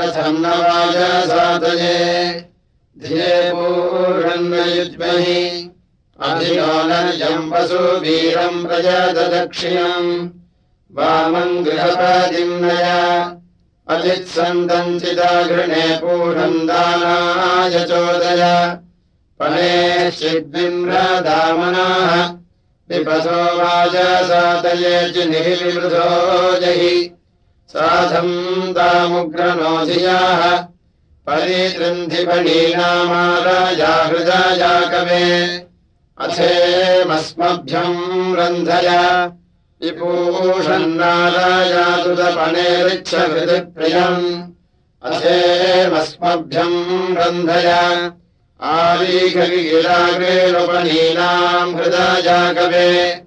रथम् न वाजसातये धिये पूषन्नयुज्महि अभिनोनर्यम् वसु वीरम् प्रजाददक्षिणम् वामम् गृहपादिम् चोदय। पणे शिद्विम्रदामनाः विपथो वाजसातये जिनिर्वृधो जहि साधम् दामुग्रनोधियाः परितृन्धिपणीनामाराजा कवे। अथेमस्मभ्यम् रन्धय। विपूषन्नारायादुदपणेरिच्छहृदिप्रियम् अथेमस्मभ्यम् रन्धय। आलीखगिराग्रेणुपणीनाम् हृदया कवे।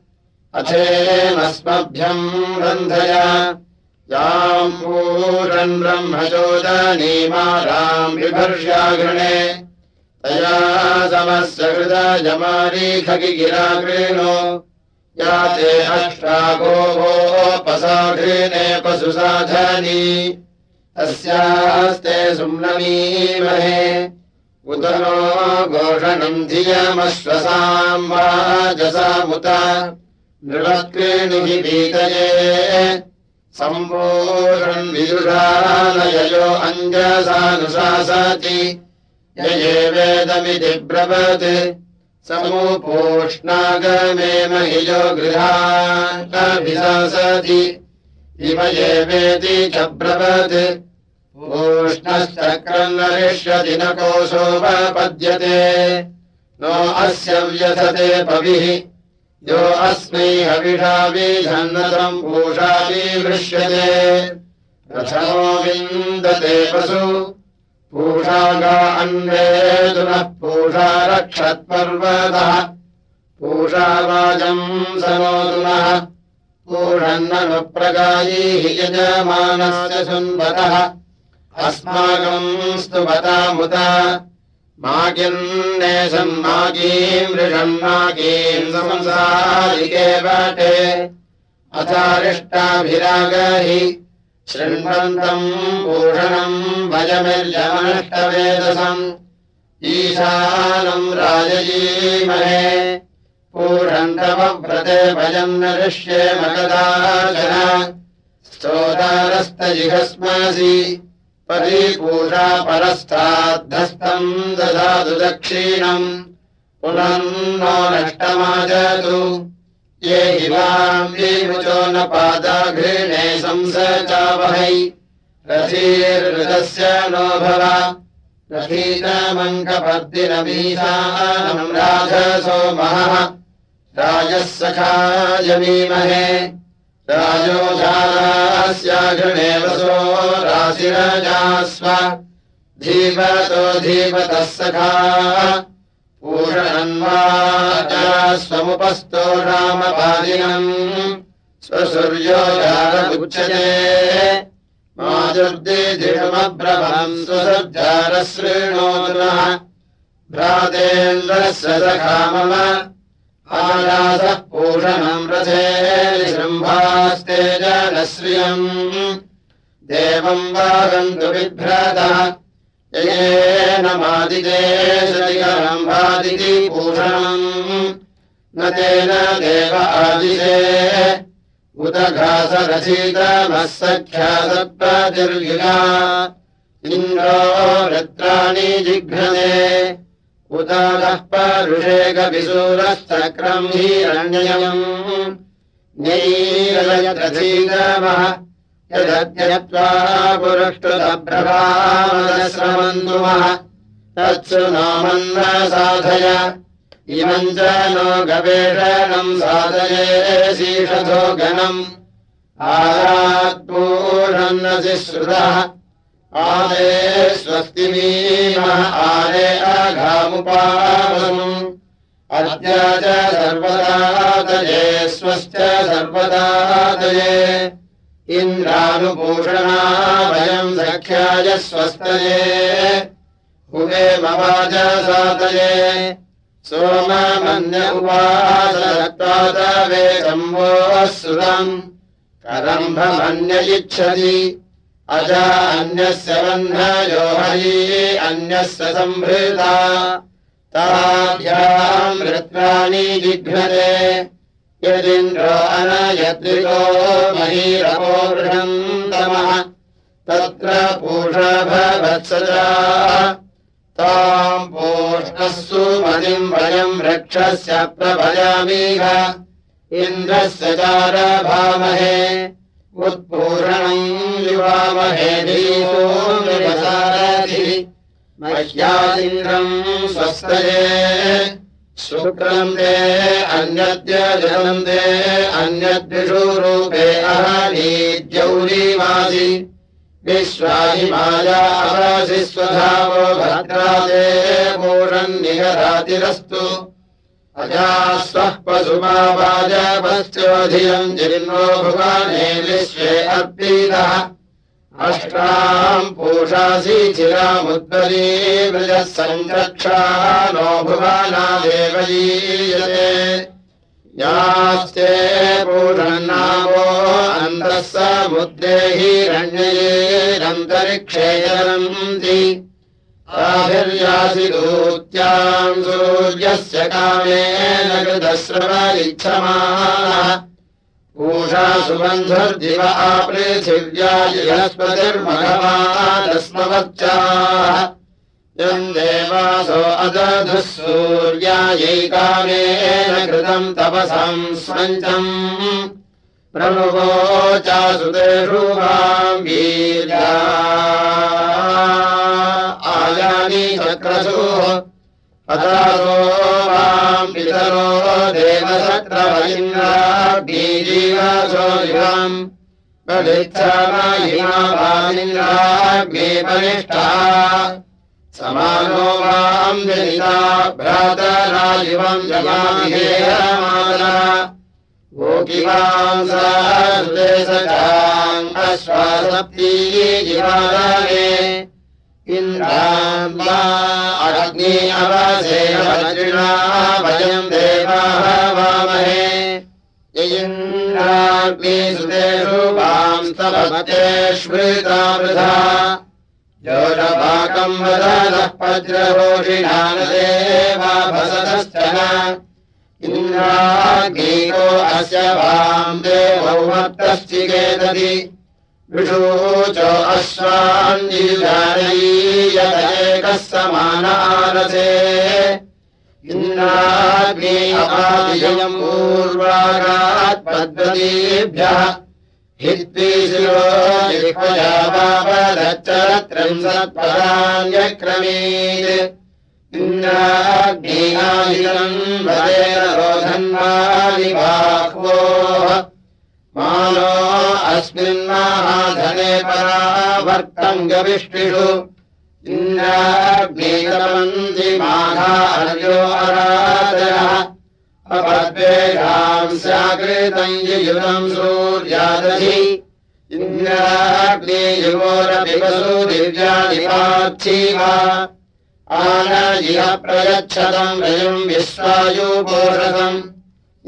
अथेमस्मभ्यम् रन्धय याम् पूरन् ब्रह्मचोदनीमाराम् विभर्ष्याघृणे तया समस्य हृदयमारीखगिराग्रेणो या ते अष्टागोपसाघृणे पशुसाधनी। तस्यास्ते सुम्नमीमहे। नो घोषणम् धियमश्वसाम् वाजसामुत नृवत्क्रीणुहि भीतये सम्पूर्णम् विदुषालययो अञ्जसानुशासति यये वेदमिति ब्रवत् समुपोष्णागमे महियो गृहाभिशासति इमये वेति च ब्रवत् नरिष्यति न अस्य व्यथते पविः यो अस्मै हविषाभिषन्नतम् पूषाभिवृष्यते प्रथमो विन्दते पशु। पूषागा अन्वेदुनः पूषा रक्षत्पर्वतः। पूषावाजम् सनोदुनः पूषन्ननुप्रगायैः यजमानस्य सुन्वतः। अस्माकम् स्तुवतामुत माकिन्नेशम् माकीम् मृषम् माकीम् संसारिके वटे अथारिष्टाभिरागहि शृण्वन्तम् पूषणम् भजमिर्यमनष्टवेदसम् ईशानम् राजयीमहे पूषन्तमव्रते भजम् न ऋष्ये मगदाचन स्तोतारस्तजिहस्मासि परिपूषा परस्ताद्धस्तम् ददातु दक्षिणम्। पुनन्नो ये हिवाम् विमुचो न पादाघृणे संसचावहै। रथीर्हृदस्य नो भव। राधसो महः। राजः सखायमीमहे राजोधारास्याघृणे वसो राशिरजास्व। धीमतो धीमतः सखा। पूषणन्वाजास्वमुपस्तो रामपादिनम्। स्वसूर्यो जारमुच्यते माजुर्दिधिषमब्रभम् सुसज्जारशृणोतुनः भ्रातेन्द्रस्य सखा मम पूषणम् रथे शृम्भास्ते जनश्रियम् देवम् वागन्तु बिभ्रतः। येन भादिति पूषणम्। न तेन देव आदिते उत घासरचितमः सख्यासप्रतिर्युगा इन्द्रो वृत्राणि जिघ्रते उतादः परुषेकविसूरश्चक्रम् हिरण्ययम्। नैरयतधीगमः यदत्यत्वा पुरुष्टुतप्रभामदश्रमन्तुमः तत्सु नामन्न साधय इमम् च नो गवेषणम् साधये शीषधो गणम् आरात्पूषन्नसि श्रुतः आले स्वस्तिमीमः आले अघामुपावसम्। अद्य च सर्वदातये स्वश्च सर्वदातये इन्द्रानुपूषणा वयम् सख्याय स्वस्तये। हुवे मवाजसातये सोममन्य उवासत्वादवे सम्भोः सुरम्। करम्भमन्य इच्छति अज अन्यस्य बह्नयो हरी अन्यस्य सम्भृता ताभ्याम् ऋत्राणि जिघ्नते। यदिन्द्रो अनयद्रिको महीरपो तमः तत्र पूषभवत्सजा ताम् पूष्णः सुमतिम् वयम् रक्षस्य प्रभयामीह इन्द्रस्य चारभामहे उत्पूरणम् मह्यादिन्द्रम् स्वस्तये शुक्रम् ते अन्यद्य जनन्दे अन्यद्विषु रूपे अहनीद्यौरीमासि विश्वाहिमायासि स्वधावो भद्रादे पूषन्निहरातिरस्तु अजास्वः पशुमावाजपश्चोधियम् जीर्णो भुवाने विश्वे अर्पीतः अष्टाम् पूषासि चिरामुद्गरी व्रजः सङ्रक्षा नो भुवानादेव ईयते यास्ते पूषन्नामो अन्तः समुद्रे हिरण्ययेरन्तरिक्षे चरन्ति आभिर्यासि दूत्याम् सूर्यस्य कामेन कृतस्रव इच्छमानः पूषा सुबन्धुर्दिव आपृथिव्यायस्पतिर्मघवादस्मवच्चाः यम् देवासो अदधुः सूर्यायैकामेन कृतम् तपसाम् स्वञ्चम् प्रमुवोचासुतेषु वाम् वीर्या आयानि चक्रसुः अदासो वाम् पितरो देवसत्रवलिङ्गाग्नीजीवासो युवाम् बलिच्छामायिमावालिङ्गाग्ने परिष्ठा। समानो वाम् भ्रातरा युवम् सुदेशकाम् अश्वासप्ती जिवादाने इन्द्राम्बा अग्नि अवसेना वयम् देवाः वामहे। यिन्द्राग्नि सुतेषु वांस्तवते स्मृता वृथा। योषपाकम् वदनः वज्रघोषिणानदेवाभसतश्च इन्द्राग्नीको अस्य वाम् वर्तश्चिकेतति विषूच अश्वान्निजानयीयत एकः समान आरसे इन्द्राग्नेयम् पूर्वागात् पद्धतीभ्यः। हित्वीशिरो जिह्वया वापदच्चरत्रिंशत्पदान्यक्रमीत् इन्द्राग्नेयाहितम् वदेन रोधन्वानि बाह्वोः मानो अस्मिन्माधने परावर्तम् गविष्टिषु इन्द्राग्नेतमन्ति माघा अर्यो अरादयः अपद्वेषाम् स्याकृतम् युयुनम् सूर्यादधि इन्द्राग्नेयुवोरपि वसु दिव्यादिपार्थिवा आनयिह प्रयच्छतम् रयम् विश्वायुपोषसम्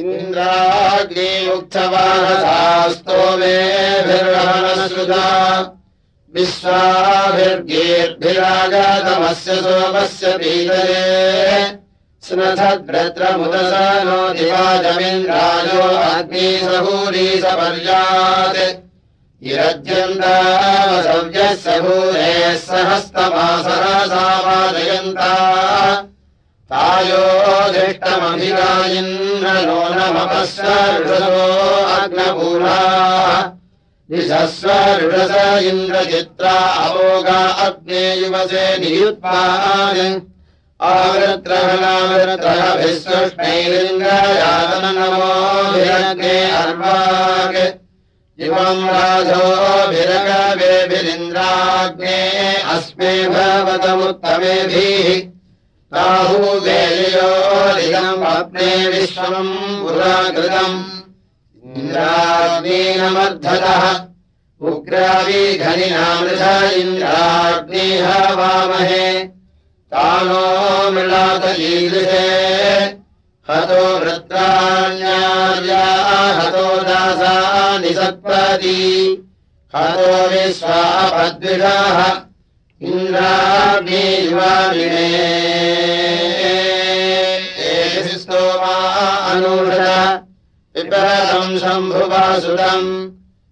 इन्द्राग्निमुक्तवाहसास्तो मेभिर्वहनसुधा विश्वाभिर्गेर्भिरागतमस्य सोमस्य पीतये। स्नथद्भ्रद्रमुदस नो दिवाजमिन्द्रायो अग्निसहूरी सपर्यात् इरज्यन्तावसव्यः सहूरेः सहस्तमासः सावादयन्ता तायोधिष्टमभिरायिन्द्रनो नमपस्वरुषसो अग्नपूरा। दिशस्वरुषस इन्द्रचित्रा अवोगा अग्ने युवसे नियुत्पान्। आवृत्रहनावृत्रः विश्वष्णैलिङ्गयातन नमोभिरग्ने अर्वाग् इमम् राजोभिरगवेभिरिन्द्राग्ने अस्मे भवतमुत्तमेभिः राहुवेलियोलिदम् अग्ने विश्वम् पुराकृतम्। इन्द्राग्नेनमर्धतः उग्राविघनिनामृथ इन्द्राग्नेह वामहे। तानो मृळातलीदृशे हतो वृत्राण्यार्या हतो दासानि सत्पदी। हतो विश्वापद्विषाः इन्द्राग्नियुवाविणे स्तोमा अनुषद विपरतम् शम्भुवासुरम्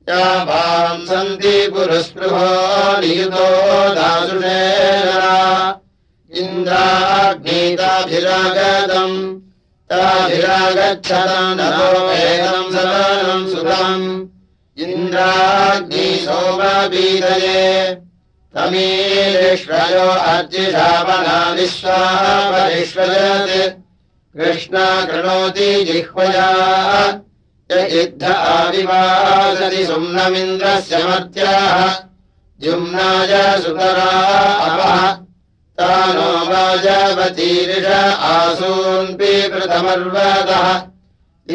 या भाम् सन्ति पुरस्पृहो नियुतो दासुषेण इन्द्राग्नीताभिरागतम् वेदम् सदानम् सुतम्। इन्द्राग्नि सोमबीदये तमीश्वयो अर्जिषावना विश्वापरिष्वजत् कृष्णा कृणोति जिह्वया युद्ध आविवासति सुम्नमिन्द्रस्य मर्त्याः। जुम्नाय सुतरा अपः तानो वाजवतीरिष आसून्पि प्रथमर्वतः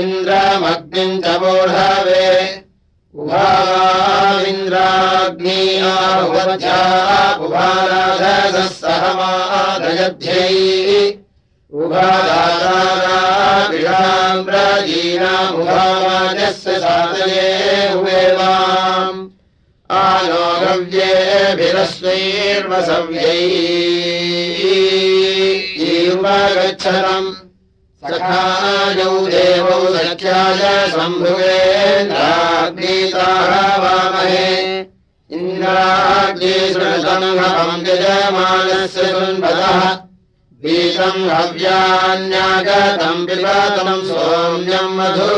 इन्द्रमग्निम् च वोढवे उभाराधसः सहमादयध्यै उभादाराभिषाम्रजीनामुभावाजस्य साधये हुवेवाम् गव्येभिरस्वैर्वसव्यैर्वगच्छनम् सखायौ देवौ सख्याय शम्भुवेन्द्राग्नीताः वामहे। इन्द्राग्नीसृतम् यजमानस्य सुन्वदः ीतम् हव्यान्यागतम् पिबातम् सोम्यम् मधु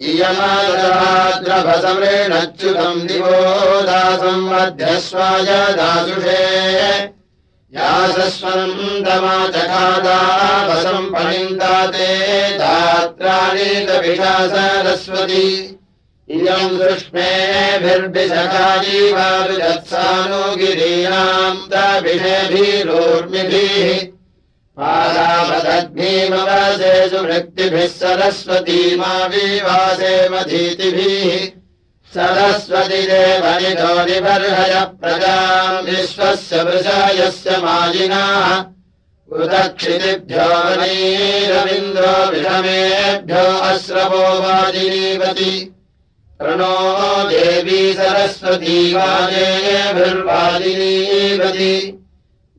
इयमाद्रभसमृणच्युतम् दिवो दासम् मध्यस्वाय दासुषे। यासस्वन्दमाचखादावसम् पणिन्दाते दात्राणि कपिषा सरस्वती इयम् सुष्मेभिर्भिषकाजीवारुजत्सानुगिरीणाम् तभिषेभिरोर्मिभिः पादावदग्निमवासेषु वृत्तिभिः सरस्वतीमा विवासे मधीतिभिः सरस्वति देवनितो निबर्हय प्रजाम् विश्वस्य वृषायस्य माजिनाः उदक्षितिभ्यो वनीरविन्द्रो विषमेभ्यो अश्रवो वाजिनीवति प्रणो देवी सरस्वती वाजेभिर्वाजिनीवति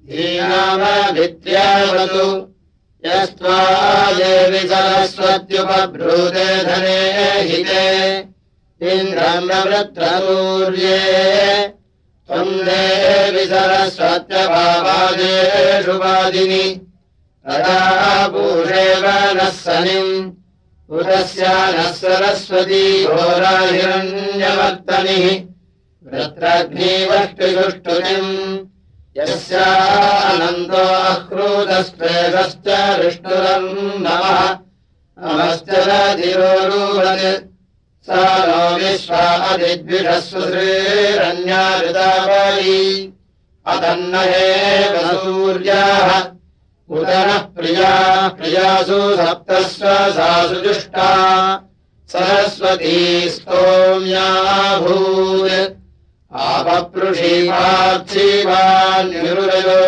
ीनामभित्र्यावतु यस्त्वा देवि सरस्वत्युपभ्रूते धने हिते इन्द्रम्रवृत्रसूर्ये त्वम् देवि सरस्वत्यभावाजेषु वादिनि। तदा पूषेव नः सनिम्। पुरस्या नः सरस्वती घोराहिरण्यवर्तनिः। वृत्रग्निवष्टिसुष्टुतिम् यस्यानन्दो अक्रोदस्पेदश्च विष्णुरम् नमः। नमश्च नधिरोरुवत् सा नो विश्वादिद्विषस्व श्रीरन्याऋतावली अतन्नहेव सूर्याः उदनः प्रिया प्रियासु सप्तस्व सासु जुष्टा सरस्वती स्तोम्याभूत् आपपृषीवार्थिवान्युरुरयो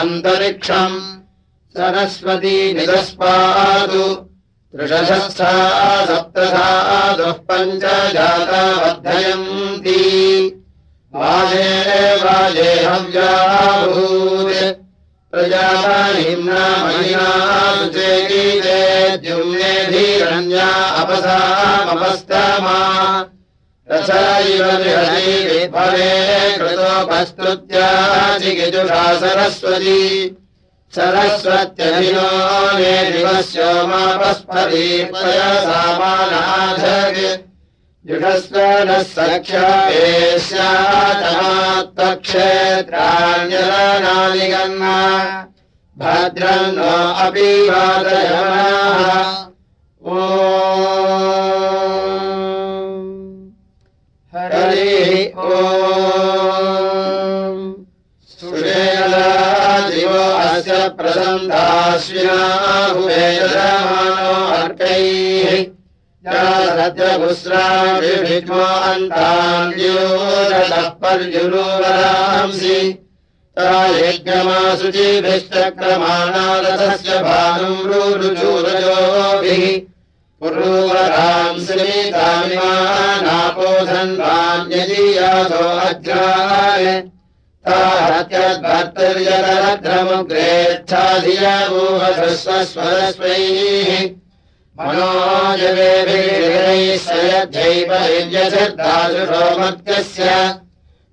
अन्तरिक्षम् सरस्वती निदस्पादु। त्रिषशस्था सप्तधातुः पञ्च जाता वर्धयन्ती वाजे वाजे हव्याभूत् प्रजाताहिम्ना महिना सुचेगीते द्युम्नेभिरन्या अपसामपस्तमा तथा इव विफले कृतोपस्तुत्या सरस्वती सरस्वत्यभिनो मे दिवस्योमापस्फरी सामानाधग् जुषस्व नः सख्यापेस्यातमात्तक्षेत्राण्यलनादिगन्ना भद्रम् नो अपि वादयमाः। ओ दिवो अस्य प्रसन्दाश्विनाहुवेदमानो अर्कैः सत्यपुस्राभिभीष्मो अन्तान्योरतः पर्युरोवरांसि ता यज्ञमासुचिभिश्चक्रमाणारथस्य भानुम् ताहत्यद्भर्तर्यरद्रमुग्रेच्छाधियामोहस्वस्वरस्वैः मनोजवेभिः सयध्यैव यज्ञसिद्धासुषोमर्त्यस्य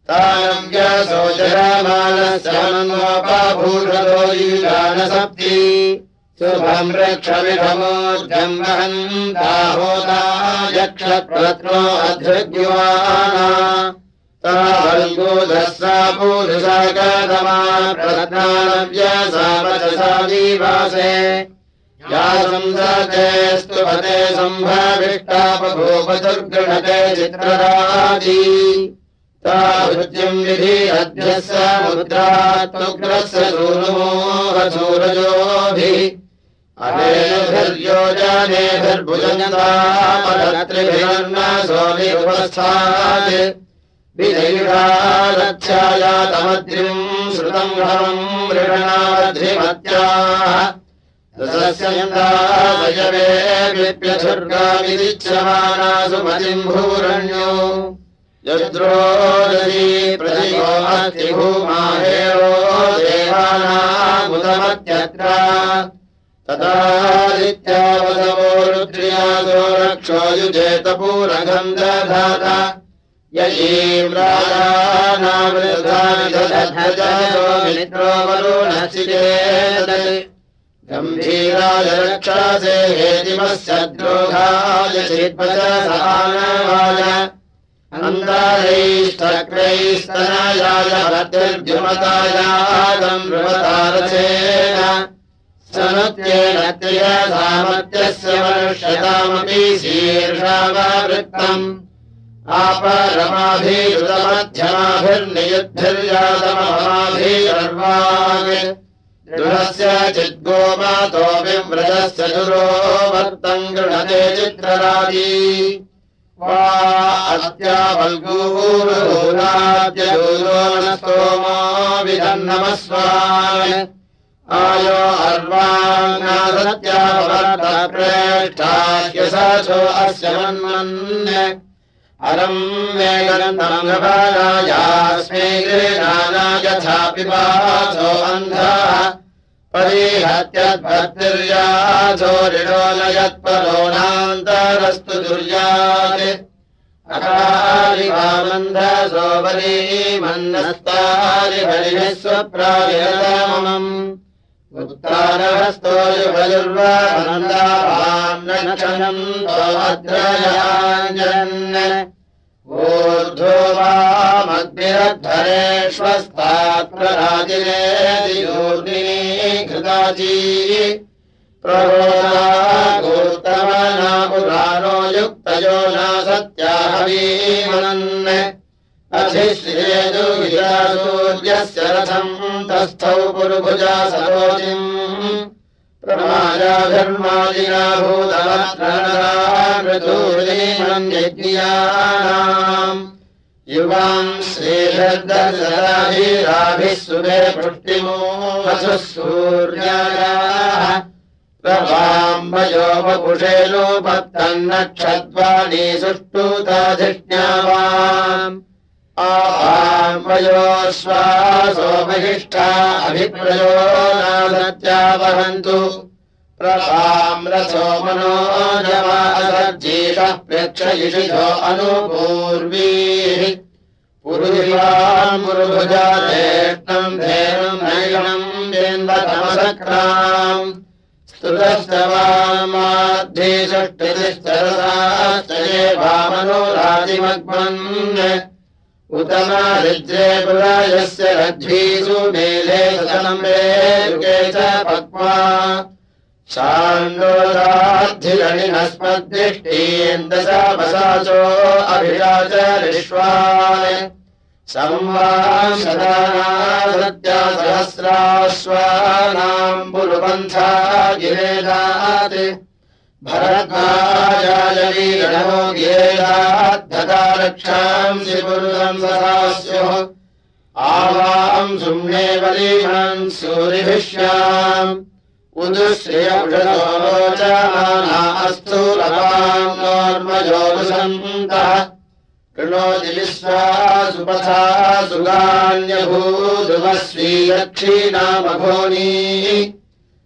तानम् व्यासोचरामानस्यानन्वापाभूषतो यूजानसप्ति शुभम् रक्षविषमोर्जम् वहन् दाहोदा यक्षत्रो अधृग्युवाना तावल्गोधस्रा पूरुषागतमा प्रधानव्यासावचसादीवासे या संसतेस्तु पते सम्भाविष्टापभूपदुर्गृणते चित्रराजी तावृत्यम् विधि अद्य समुद्रात्मुग्रस्य सूर्यमोहसूरजोभिः अनेभिर्योजनेभिर्भुजन्तामरत्रिभिर्न सोऽभिरुपस्थात् विदैवालक्षायातमद्रिम् श्रुतम् घवम् मृगणावध्रिमत्याः दशस्यन्तादयवेप्यसुर्गाविदिच्छमानासु मतिम् भूरण्यो यद्रोदसी प्रतिभो अस्ति भूमाहेयो देवानामुदमत्यत्र तदादित्यावसवो रुद्र्यासो रक्षो युजेतपूरगम् दधात गम्भीराय हेतिमस्य द्रोहाय शिल्पसानवाय अन्तरैष्टक्रैस्तनायाय भद्रद्युमतायागम् बृहतारथेन त्वया सामर्थ्यस्य वर्षतामपि शीर्षावावृत्तम्। आपरमाभिरुतमध्यमाभिर्नियुद्धिर्यातमहाभिर्वाग् दृढस्य चिद्गोमातो विव्रतस्य दुरो वर्तम् गृणते चित्रराजी। वा अस्यावल्गूरुराज्यदूरो न स्तोमो विदन्नमस्वान् आयो अर्वाङ्गासत्याववर्धप्रेष्ठाख्यसो अस्य मन्मन् अरम् वेगन्तमघभागायास्मै गृहाना यथा पिबासो अन्धः। परिहत्यद्भक्तिर्यासो ऋणो न यत्परो नान्तरस्तु दुर्यात् हरिः युगजुर्वानन्दावान्नक्षणम् त्वमद्रयाञ्जन् ऊर्ध्वो वामग्निरद्धरेष्वस्तात्प्रराजिरे दियोर्दिनी घृताची अधिश्रेदुविरासूर्यस्य रथम् तस्थौ पुरुभुजा भूतवत्रनरामृतूर्दीमन्यज्ञानाम् युवाम् श्रीभद्रसराभिराभिः सुरे वसुः सूर्यायाः। प्रभाम्बयोपपुषेणोपत्तन्नक्षद्वाणी सुष्टुताधिष्ण्यावाम् आवाम्बयोश्वासो महिष्ठा अभिप्रयो नासत्यावहन्तु प्रभाम् रथो मनोजमासर्जीषः प्रेक्षयिषिधो अनुपूर्वीः पुरुषाम् पुरुभुजा ज्येष्ठम् धेनुम् नैषणम् वेन्दतमसक्राम् स्तुतश्च वामाद्धिषष्टितिश्चरसाश्चये वामनोराजिमग्मन् उतमारिद्रे पुरायस्य रज्वीषु मेले युगे च पक्वा शाण्डोराद्धिरणिनस्मद्दिष्टीन्दशावसाचो अभिराचरिष्वान् संवाशदानासत्या सहस्राश्वानाम् पुरुपन्था गिरेदात् रक्षांसि पुरुषम् सदास्युः। आवाम् सुम्ने बलीमान् सूरिभिष्याम्। उदुश्रियौषधोचाना अस्तु लवाम् नोर्मजोरुसन्तः कृणोति विश्वा सुपथा सुगान्यभूदुवस्वीयक्षीणामघोनी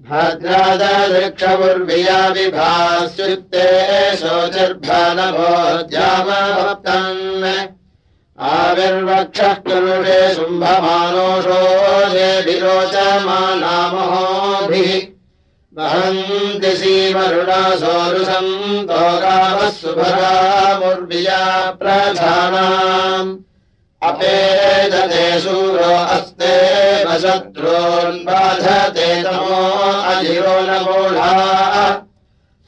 भद्रादृक्षपुर्विया विभास्युक्ते शोचिर्भनभोद्यामभक्तन् आविर्वक्षः कुरुषे शुम्भमानोषो ये विरोचमानामहोभिः वहन्ति सीमरुणा सोरुसन्तो गावः सुभगामुर्विया प्रधानाम्। अपेदते सूरो अस्ते वशत्रोन्बाधते तमो अजिरो न मूढा।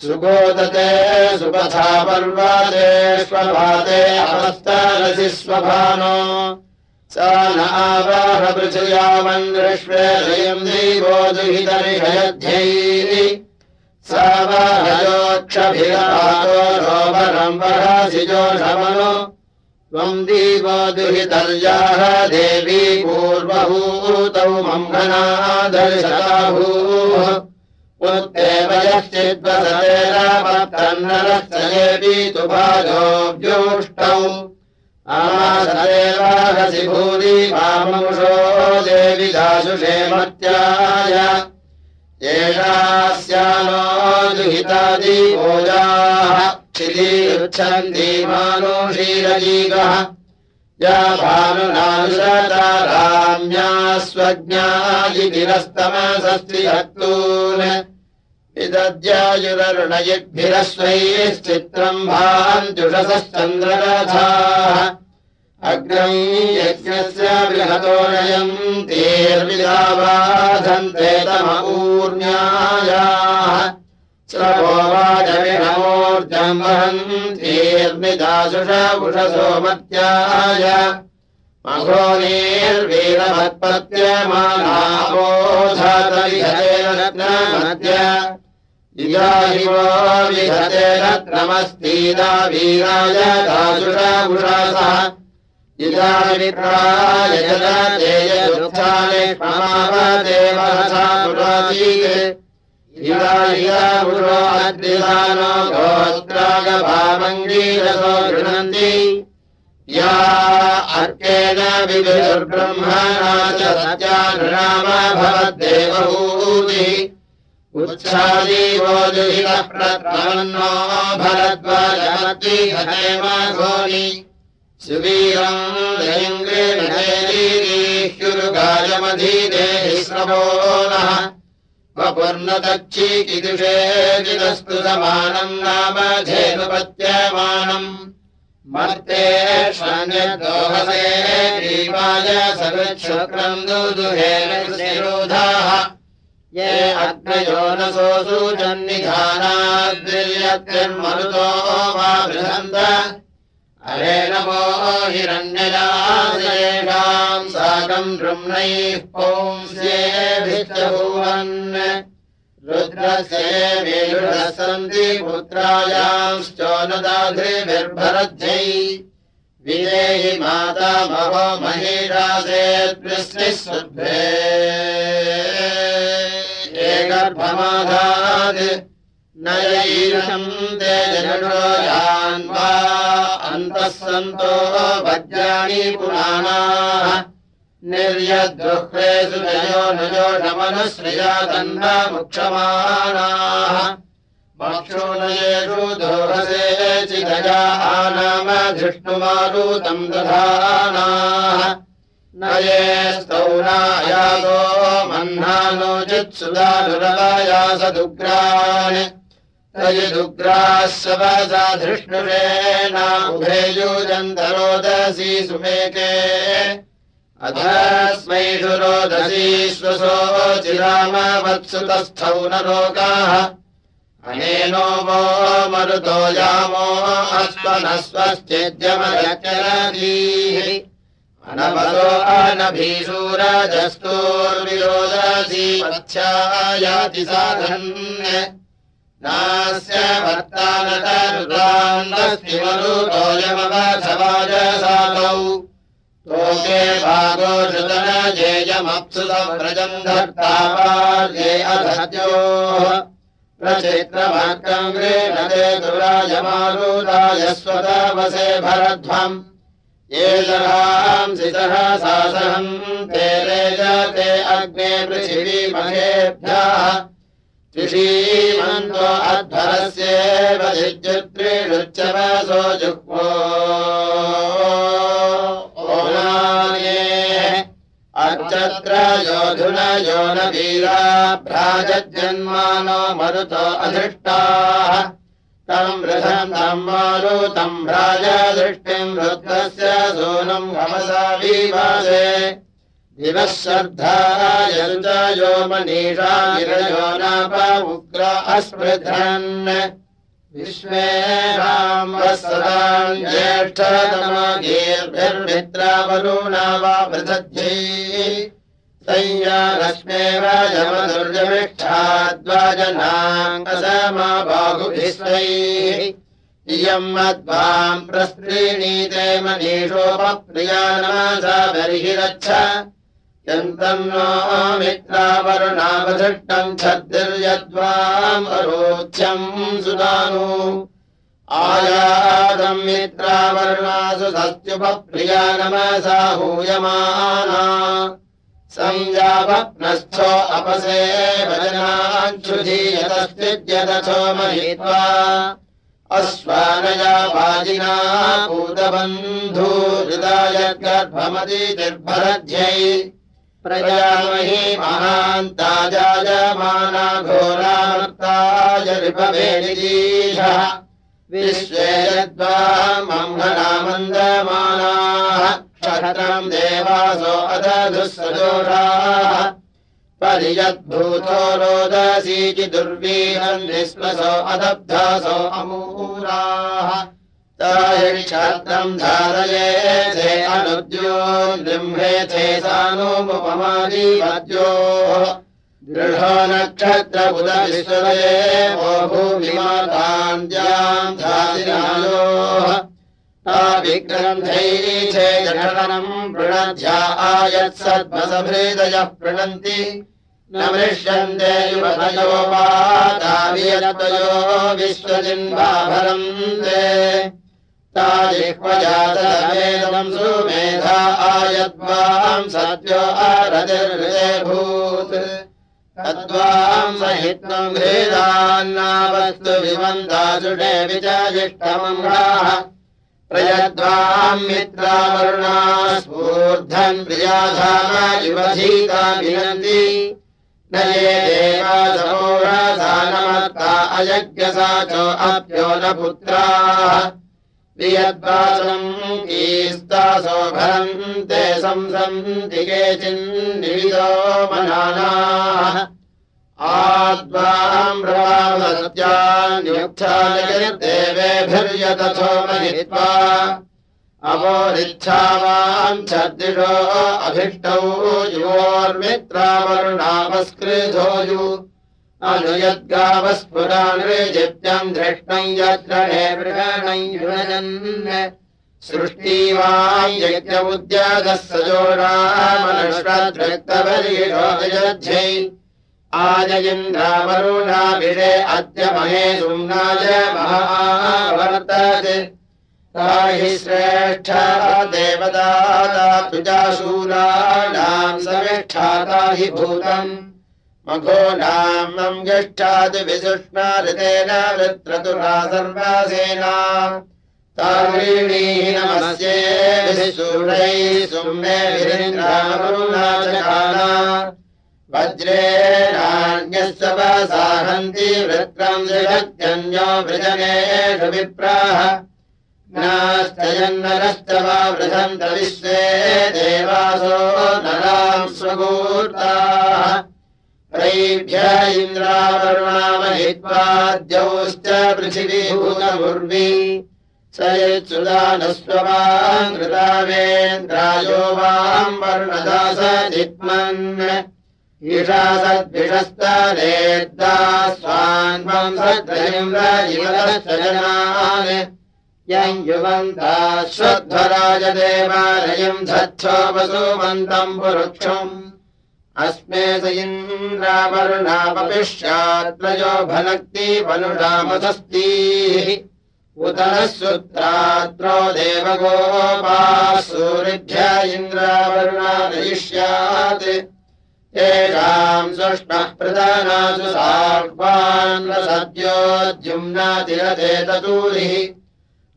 सुगोदते सुपथा पर्वते स्वभाते अपस्तरसि स्वभानो। स न आवहपृथियामन्द्रश्वेदयम् देवो दुहितर्षयध्यैः स वयोक्षभिरातो रोमरम् वरसि जोषमनो त्वम् दीवो दुहितर्याः देवी पूर्वभूतौ मङ्घना दर्शताभूः पुत्रेव यश्चिद्वसतेरापत्तन्नरश्चयेऽपि तु भाजोऽव्योष्टौ आसदेवाहसि भूरि वामंशो देवि दुहितादिभोजाः क्षितीच्छन्ति मानुषीरजीगः या भानुनानुशताराम्या स्वज्ञादिभिरस्तमसस्त्रिहत्तून् विदद्यायुररुणयिद्भिरश्वैश्चित्रम् भान्त्युषसश्चन्द्ररथाः अग्रम् यज्ञस्य बृहतो नयन्तेर्विदाबाधन्ते तमपूर्ण्यायाः श्रवो वाजविणमूर्जम् वहन्तीर्निदासुषभुषसोमत्याय मघोनीर्वीरमत्पत्यमानापोधातविहतेरत्नमद्य इदा हि वो विहतेरत्नमस्तीदा वीराय दासुषभुषसः इदा विप्राय जलतेयदुत्थाने क्षमावदेवसा पुरातीत् अद्रिदानो गोत्रागभामङ्गीरसो गृह्णन्ति। या अर्केण विदुर्ब्रह्मणा च भवद्देवभूतिः। उत्सादीवो दुहितः प्रत्वन्नो भरद्वाजमद्विहतेम घोनि सुवीरम् दयङ्ग्रेणीरीह्युरुगायमधीदेहि श्रवो नः समानम् नाम मर्ते श्वन्यदोहसे ग्रीवाय सकृच्छुक्रम् दुदुहेन निरोधाः ये अग्नयो न सोऽसु जन्निधानाद्रिर्यत्रिर्मरुतो वा बृहन्त अरे नमो हिरण्यजाम् साकम् दृम्नैः पुंस्येभिभूवन् रुद्रस्य मेलुषः सन्ति पुत्रायांश्चोनदाघ्रिभिर्भरध्यै विदेहि माता महो ये गर्भमाधात् नयैषम् अन्तः सन्तो वज्राणि पुराणाः। निर्यद्गुह्रे सुजयो नजोषमनुश्रिया दण्डमुक्षमाणाः। मक्षोनयेषु दोहसे चिदया नाम धृष्णुमारुतम् दधानाः। नये स्तौनायासो मह्नानोचित्सुदानुरवायासदुग्रान् तयदुग्राः धृष्णुषेण उभे योजन्तरोदसी सुमेके। अधस्मैषु रोदसी स्वसो चिरामवत्सुतस्थौ न लोकाः। अनेनो वो मरुतो यामो अस्त्वनस्वश्चेद्यमयचरदीः अनवतो अनभीषूरजस्तोर्विरोदसी पथ्यायाति साधन् नास्य मरुतोऽयमवधवाजसातौ लोके भागो श्रुतनजेयमप्सुतव्रजम् धर्तावार्ये अधत्योः प्रचित्रभाकम् गृह्णते दुराजमारुदाय स्वतावसे भरध्वम्। ये जहांसि सहसासहम् ते रेजते अग्ने पृथिवीमहेभ्यः त्रिषीमन्तो अध्वरस्येव जिजुत्रिणुच्चवसो जुह्वो। अच्चत्र योधुन यो न वीरा भ्राजन्मानो मरुतो अधृष्टाः तम् वृथम् तम् मारुतम् भ्राजदृष्टिम् वृद्धस्य सूनम् हमसा विवासे मनीषा गिरयो नाप उग्र अस्पृधन् विश्वेराम्बसदाम् ज्येष्ठतमगीर्भिर्मित्रावरुणा वा पृथध्ये संया रश्मेव यमदुर्जमिष्ठाद्वाजनाङ्गसमा बाहुभिस्वैः इयम् मद्वाम् प्रस्त्रीणीते मनीषोपप्रिया नमसा बर्हिरच्छ यन्तम् नो मित्रावरुणावधृष्टम् छद्दिर्यद्वाम् अरोध्यम् सुदानु। आयादम् मित्रावरुणासु सत्युपप्रिया नमसा हूयमाना। संयापप्नस्थो अपसे भजनाच्छुधीयतस्तिद्यदथो महित्वा। अश्वानया वाजिना पूतबन्धूहृदाय गर्भमतिर्भरध्यै प्रजामहि महान्ताजायमाना घोरामर्ताय रिपवेणिदीशः विश्वे यद्वामङ्गनामन्दमानाः क्षत्रम् देवासो अदधुःसजोषाः परियद्भूतो रोदसीचि दुर्वीरम् निःश्वसो अदब्धासो अमूराः तायिक्षात्रम् धारयेथे अनुद्यो नृम्हेथे सानुमुपमादिवद्योः दृढो नक्षत्रबुधविश्वदये वो भूमिमातान्द्याम् धादिनायोः। विग्रन्थैरीचे जठनम् वृणध्या आयत्सद्मसभृदयः प्रणन्ति न मृष्यन्ते युवतयो वादावियतयो विश्वजिन्वाभरन्ते ताजिह्वजातवेदम् सुमेधा आयद्वाम् सत्यो आरतिर्हृदे भूत् तद्वाम् सहित्वम् भेदान्नावस्तु विमन्दासुषे विचाजिष्टमङ्गाः प्रयद्वाम् मित्रावरुणा स्फूर्धन् प्रियाधामा युवधीता विनन्ति। न ये देवासमोषानमत्ता अयज्ञसा च अप्यो न पुत्राः प्रियद्वासनम् कीस्तासो भरन्ते संसन्ति केचिन्निविदो मनानाः। आद्वाम् ब्रवामसत्यान्युक्तादेवेभिर्यतथो महित्वा अवोरिच्छावाम् छद्दिषो अभिष्टौ युवोर्मित्रावरुणावस्कृधोयु अनुयद्गावस्फुरानृजिप्तम् धृष्णम् यत्र नेवृणम् युनजन् सृष्टिवायज्ञमुद्यादः सजोरामनश्वद्भक्तवर्यजध्यै आजयिन्द्रावरुणाभिरे अद्य महे सुम्नाय महावर्तते सा हि श्रेष्ठा देवदाता तुजाशूराणाम् समिष्ठाता हि भूतम्। मघो नाम् गिष्ठादि विसुष्णा ऋतेन वृत्रतुला सर्वासेना नमस्ये सूरैः सुम्ने विरिन्द्रावरुणाचकाना वज्रेणान्यस्य वसाहन्ति वृत्रम् जगत्यन्यो वृजनेषु विप्राः। नाश्चयन्नरश्च वा वृथन्त विश्वे देवासो नराम् स्वगूर्ताः प्रैभ्य इन्द्रावरुणामहित्वाद्यौश्च पृथिवीभूतमुर्वी। स यत्सुदानस्ववाम् कृतावेन्द्रायो वाम् वर्णदास चित्मन् ईशा सद्भिषस्तनेद्दा स्वान्वम् सद्रयम् यम् युवन्ताश्वध्वराज देवालयम् धच्छो वसुमन्तम् पुरुक्षम् अस्मे स इन्द्रावरुणापपिष्यात्रयो भनक्ति वनुषामधस्तीः उत नः सुत्रात्रो देवगोपासूरिभ्य इन्द्रावरुणादयिष्यात् येषाम् सुष्मः प्रदानासु साह्वान् सद्योद्युम्नातिरथेतूरिः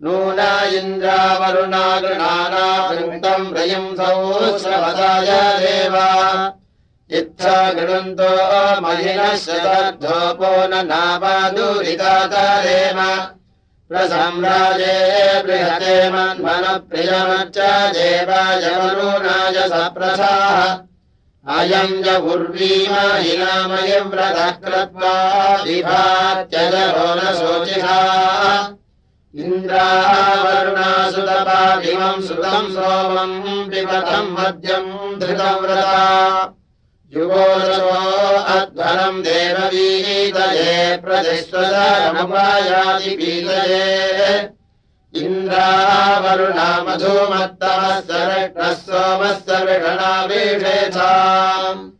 नूना इन्द्रावरुणागृणानावृन्तम् रयम् सौश्रवदाय देवा। इत्था गृणन्तो महिनः शतार्धोपो न नावादुरितातरेम प्रसम्राजे बृहते मन्मनप्रियमच्च देवाय वरुणाय सप्रथाः। अयम् च उर्वीमहिनामयव्रतः कृत्वा विभात्यजरो न शोचिषा इन्द्रावरुणासुतपादिमम् सुतम् सोमम् पिबतम् मद्यम् धृतव्रता युगोरसो अध्वरम् देववीतये प्रतिस्वदमुपायाति पीतये। इन्द्रावरुणामधुमत्तमः सरक्णः सोमः सविषणाभिषेथाम्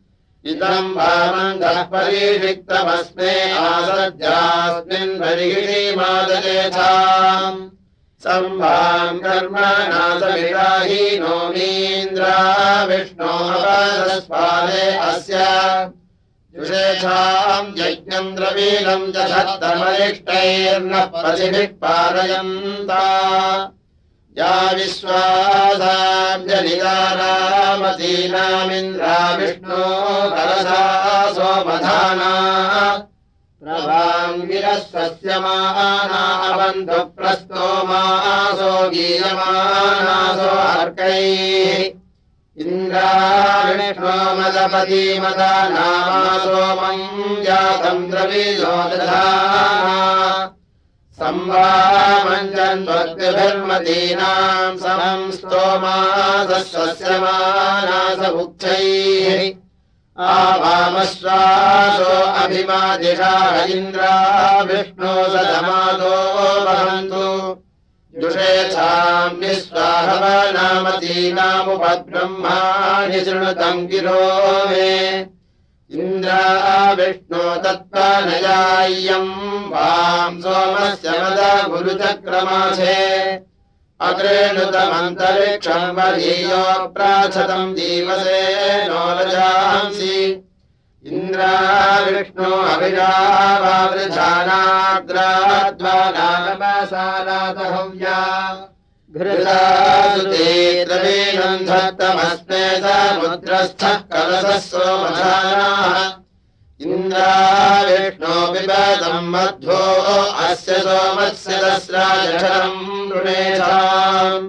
इदम् वामन्दः परीषिक्तमस्मे आसद्यास्मिन् परिगिणीमादलेथाम् सम्भाम् कर्मणासविराही नोमीन्द्रा विष्णोपादस्पादे अस्य द्रवीणम् च धत्तमरिष्टैर्नः पतिभिः पारयन्ता या विश्वासाम् जनिदारामतीनामिन्द्रा विष्णो कलसा सोमधाना प्रभाम् गिरः प्रस्तोमासो गीयमानासो अर्कैः इन्द्राविष्णोमदपतीमदा नामासोमम् जातम् द्रवीयो दधा सम्भामञ्जन्वद्भिर्मतीनाम् समम् स्तोमासस्वस्य मानासमुक्थैः आवामश्वासो अभिमादिषा इन्द्रा विष्णो सदमादो वहन्तु जुषेथाम् विश्वाहवनामतीनामुपद्ब्रह्माणि शृणुतम् गिरो मे। इन्द्रा विष्णो तत्त्वनयाय्यम् वाम् सोमस्य मद गुरुचक्रमासे अग्रेणुतमन्तरिक्षम् वरीयो प्राथतम् जीवसे नो रजांसि इन्द्रा विष्णो अभिरावावृधानाग्राद्वानागमसालातहव्या घृतासुते द्रवीणम् धत्तमस्मे समुद्रस्थः कलसः सोमधानाः इन्द्रा विष्णो पिबतम् मध्वो अस्य सोमस्य दस्राजठरम् ऋणेषाम्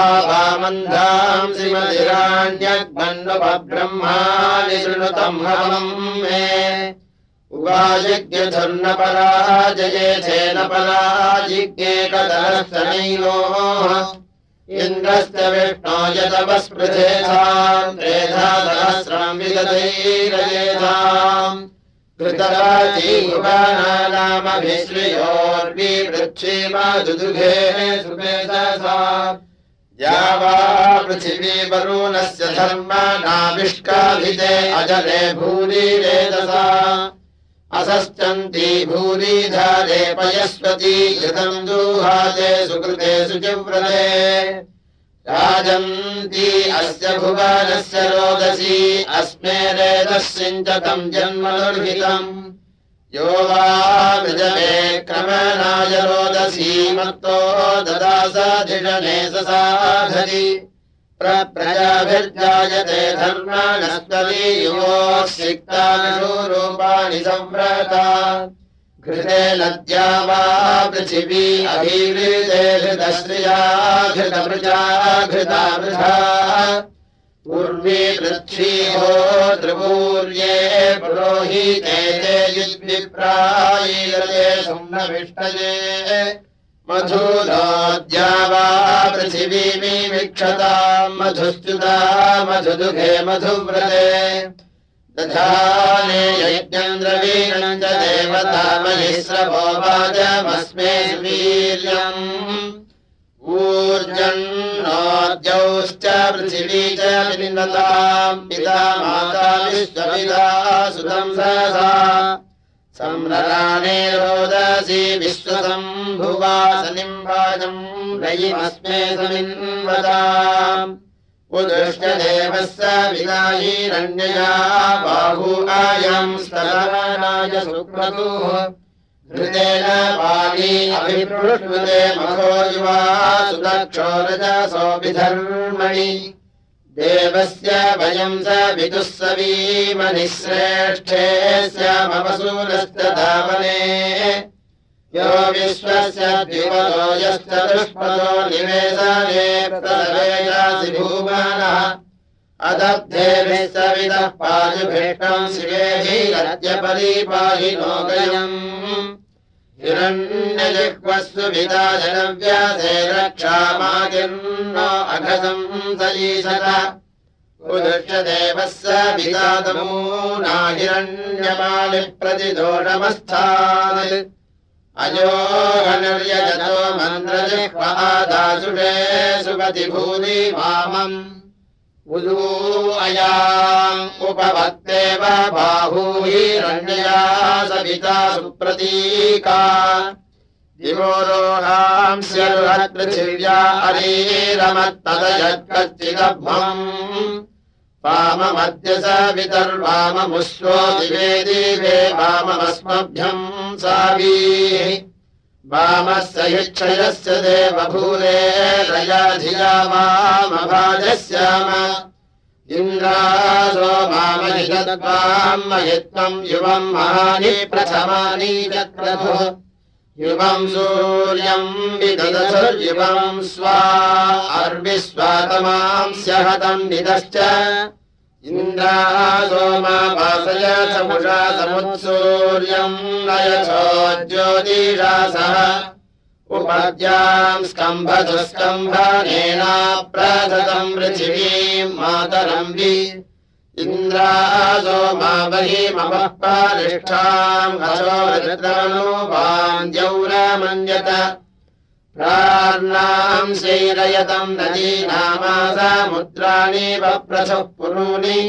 आवामन्धाम् श्रीमतिराण्यग्मन्वब्रह्माणि शृणुतम् हवम् मे। उवायज्ञधुर्नपराजयेथेन पराजिज्ञे कदरस्तनैनोः इन्द्रस्य विष्णो यतपस्पृथेथाम् त्रेधा सहस्रम् विगतैरयेथाम् कृतराजीवनामभिश्रियोर्वी पृथ्वीमादुदुघे सुपेदसा या वा पृथिवी वरुणस्य धर्मनाविष्काभिते अजले भूरि वेदसा असश्चन्ती भूरिधारे पयस्वती घृतम् दूहाते सुकृते शुचिव्रते राजन्ती अस्य भुवनस्य रोदसी अस्मे रेदः सिञ्चतम् जन्मनुर्हितम् यो वा मृजवे क्रमणाय रोदसी मत्तो ददासाधिषणे ससाधरि प्रजाभिर्जायते धर्मणस्तलीयोः सिक्तानुरूपाणि संव्रता घृते पृथिवी अभिवृते घृतश्रिया घृतमृजा घृता वृथा पूर्वी पृथ्वीहो त्रिपूर्ये पुरोहिते ते युद्विप्रायीरते सुम्नविष्टये। मधुनोद्या वा पृथिवीमीक्षताम् मधुश्च्युता मधुदुघे मधुव्रते दधाने यज्ञम् द्रवीणम् च देवतामहिस्रभो वाजमस्मे वीर्यम्। ऊर्जन्नो आद्यौश्च पृथिवी च विनिन्दताम्। पिता माता विश्वपिता सम्रराणे रोदसी विश्वसम्भुवासनिम्भाजम् रयिमस्मे समिन्वताम् उदृष्टदेवस्य विदायीरण्यया बाहु आयम् स्तराय सुक्रतुः। हृदेन पाली अभिपृष्पदे मखो युवा सुदक्षोरजसोऽभिधर्मणि देवस्य वयम् स विदुः सवीमनिःश्रेष्ठे स्यामवसूलश्च धावने यो विश्वस्य द्विपदो यश्च दुष्पदो निवेदने प्रवेयासि भूमानः। अदब्धेभिः सविदः पायुभीष्टम् शिवेभिरद्यपरीपाहि लोकयम्। हिरण्यजिह्वस्सु विदाजनव्यासे रक्षामागिर्नो अघसम् स ईशत। उदृष्टदेवस्य विदातमूना हिरण्यमालिप्रतिदोषमस्थात् अयोगनिर्यजतो मन्द्रजिह्वादासुषे सुपतिभूति वामम्। उदू अयाम् उपभक्तेव बाहूहिरण्यया सविता सुप्रतीका। दिवोरोहांस्यर्हत्पृथिव्या अरीरमत्तदयत्कच्चिदभ्वम् वाममद्य स वितर्वाममुष्वो दिवे दिवे वाममस्मभ्यम् सावीः। वामस्य हिक्षयस्य देवभूरे रयाधिया वामभाजस्याम। इन्द्रासो मामहितत्वाम् महित्वम् युवम् महानि प्रथमानि चक्रधुः युवम् सूर्यम् विदधुर्युवम् स्वा अर्विस्वातमांस्यहतम् निदश्च। इन्द्रासो मापासय समुषा समुत्सूर्यम् नयसो ज्योतिषा सह। प्रथतम् पृथिवीम् मातरम् वि इन्द्रासो मा बहिमपः पारिष्ठाम् हसो ऋतनुपान्द्यौरमन्यत प्रार्णाम् शैरयतम् नदीनामासमुद्राणि वप्रथः पुरूनि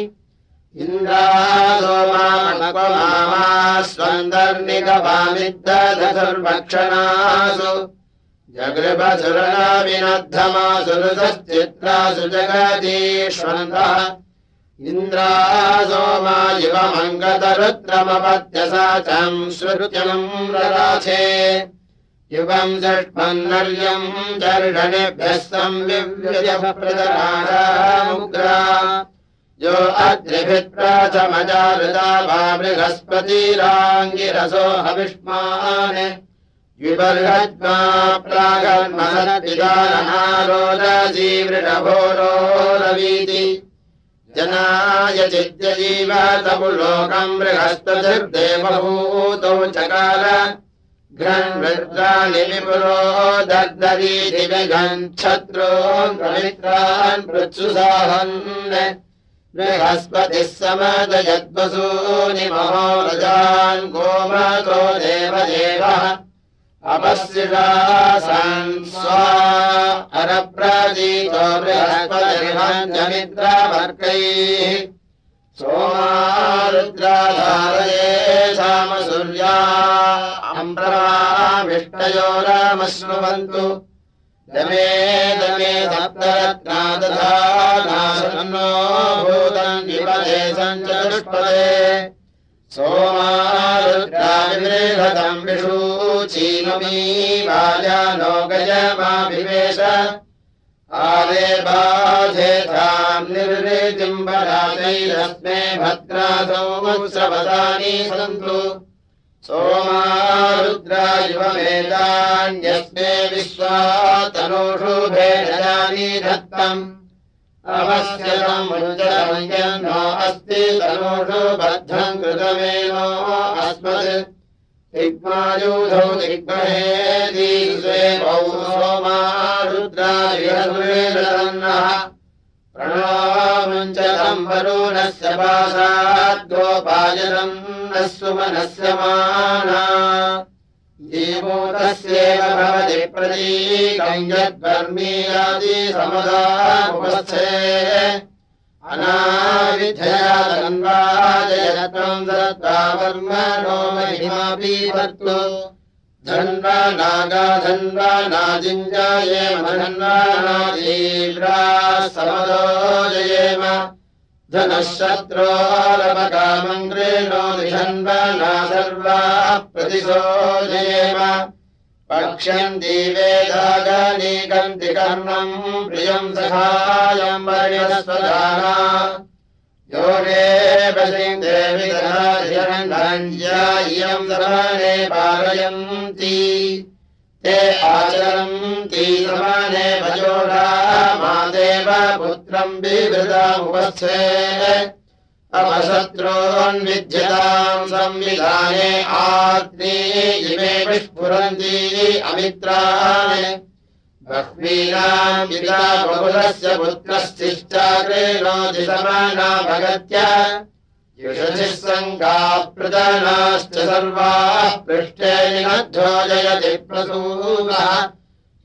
इन्द्रासोमामक्वमामा स्वन्दर्निगवामिद्दधुर्भक्षणासु जगृभसुरनाविनद्धमासु ऋतश्चित्रासु जगदीष्वन्तः श्रुत्यम् रराथे युवम् षट्पन्नर्यम् चर्षणेभ्यः संविव्ययप्रदरामुग्रा यो अद्रिभित्प्रथमजारुदा वा बृहस्पतिराङ्गिरसो हविष्मान्। विबर्हज्मा प्रागन्मसद्विदानहारोदजीवृषभोरोरवीति जनाय चिद्यजीवतपुलोकम् बृहस्पतिर्देवभूतौ चकार घ्रन्वृद्राणि विपुरो दग्धरीति विघच्छत्रोन् प्रमित्रान् पृत्सुसाहन् बृहस्पतिः समदयद्वसूनि महोरजान् देवदेवः अरप्रदीतो बृहस्पतिर्हञ्जमित्रवर्गैः सोमारुद्राधारये सामसूर्या अम्ब्रमाविष्टयो रामश्नुवन्तु दमे दमे सप्तरत्नादधानासन्नो भूतम् विपदे सञ्चतुष्पदे। सोमारुद्राविबृहतम् विषूचीममी बाल्यानो गजमाभिवेश आले बाधेताम् निर्वृतिम्बराजैरस्मे भद्रासौ मुत्सवदानि सन्तु। सोमारुद्रा युवमेतान्यस्मे विश्वातनोषु भेदजानि धत्तम्। मुञ्जरमञ्जन्नो अस्ति तनोषु बद्धम् कृतमेनो अस्मत् दिग्मायूधौ दिग्महे स्वे भौ सोमारुद्राविहसुरेणः प्रणवामुञ्चतम् वरुणस्य पाशाद्गोपायतम् नः सुमनस्य माना। जीवोदस्येव भवति प्रतीकम् यद्वर्मीयादि समुदामुपस्थे। अनाविधया तन्वाजयत्वम् दत्त्वा वर्मणो महिमापीवर्तु धन्वा नागा धन्वा नाजिञ्जायेम धन्वा नादीव्रा समदो जयेम धनः शत्रोरपकामङ्ग्रेणो निधन्वा ना सर्वाः प्रतिशो जयेम पक्ष्यन्ति वेदागनीकन्ति कर्णम् प्रियम् वर्यस्वदाना योगे इयम् समाने पालयन्ति। ते आचरन्ति समाने भजोषा मादेव पुत्रम् विवृतामुपस्थे अपशत्रोन्विध्यताम् संविधाने आत्मी इमे विस्फुरन्ति अमित्राणि बहुलस्य पुत्रश्चिश्चाग्रेणोति समाना भगत्य। युषधिः सङ्गाप्रदानाश्च सर्वाः पृष्ठे निनद्धो जयति प्रसूनः।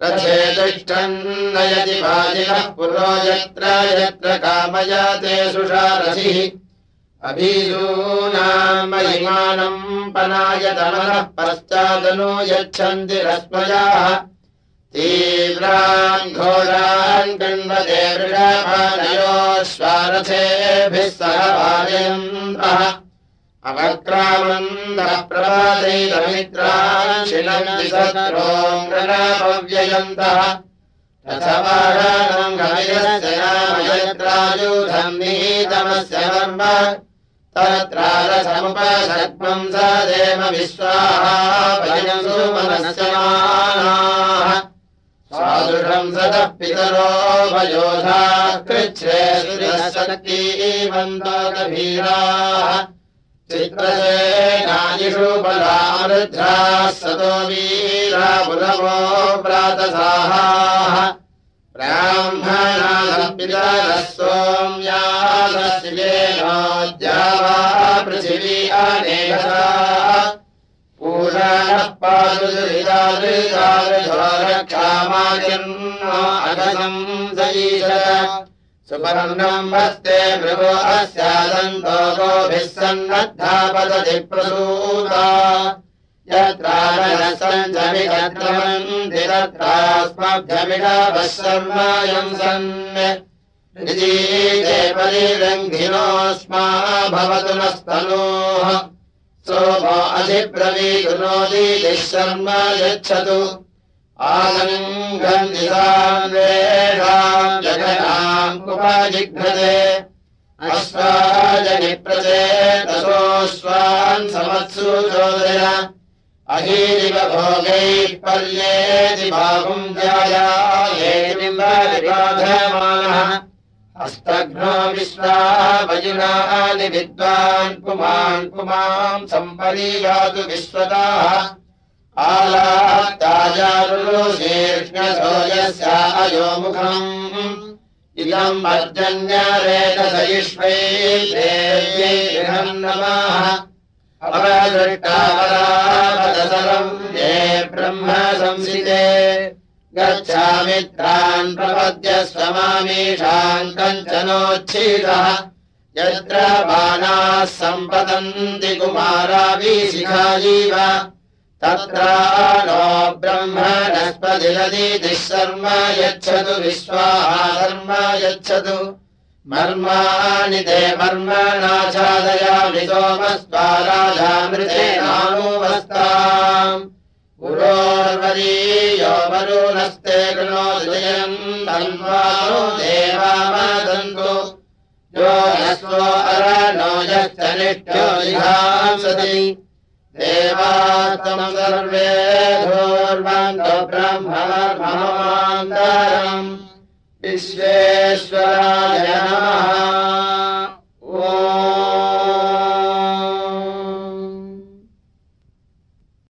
रथे तिष्ठन् नयति बालिनः पुरो यत्र यत्र कामयाते सुषारथिः अभिसूनाम् महिमानम् पनायतमनः पश्चादनु यच्छन्ति रश्मयाः तीव्रान् घोरान् वृषभानयो स्वारथेभिः सह शिलन्ति शत्रोम् गणापव्ययन्तः रथवाहनम् गमयस्य नाम यत्रायुधम् निहीतमस्य वर्म तत्र रथमुपसत्त्वम् स देव विश्वाहा भजम् सुमनस्य मानाः सादृशम् सदः पितरो भयोधा कृच्छ्रे सुरशक्तिवन्तोकभीराः चित्रसेनादिषु बलामृद्धाः सतो वीरा पुरवो प्रातसाहाः ब्राह्मणादपितरः सोम्यादशिवेनोद्या वा पृथिवी अनेकसा पूषणः पादुरिदादृदादृधोरक्षामाजन्नो अगसम् सईशत सुपर्णम् हस्ते मृगो अस्यादन्तो गोभिः सन्नद्धा पदति प्रसूता निजीते परिरङ्घिनोऽस्मा भवतु नस्तनोः सोमो अधिब्रवीगुणोदीतिः शर्म यच्छतु। आनङ्गन्दितान्वेषाम् जगनाम् कुपाजिघ्नते अश्वाजनिप्रचेतसोऽस्वान् समत्सु चोदय अहीरिव भोगैः बाहुम् ध्यायायेतिम्बरिबाधमानः हस्तघ्नो विश्वा वयुनानि विद्वान् पुमान् पुमाम् सम्परीयातु विश्वताः आलात्ताजारुशीर्ष्णसोजस्या अयोमुखम् इदम् पर्जन्यरेतसयिष्वै देव्यै गृहम् नमः अवदृष्टावरावदसरम् ये ब्रह्म संसिते। गच्छामित्रान् प्रपद्य स्वमामीषाम् कञ्चनोच्छीदः। यत्र बाणाः सम्पतन्ति कुमाराभिशिखाजीव तत्र नो ब्रह्मणस्पतिरदितिः शर्म यच्छतु विश्वाहा शर्म यच्छतु मर्माणि ते मर्मणाच्छादयामि सोमस्त्वा राजामृतेनानुवस्ताम् पुरोर्वरीयो वरुणस्ते कृणोदयम् तन्वानो देवामदन्तु। यो नस्वो अरणो यश्च निष्ठ्यो जिहांसति। देवात्मम् सर्वे धूर्वन्तो विश्वेश्वराय नमः।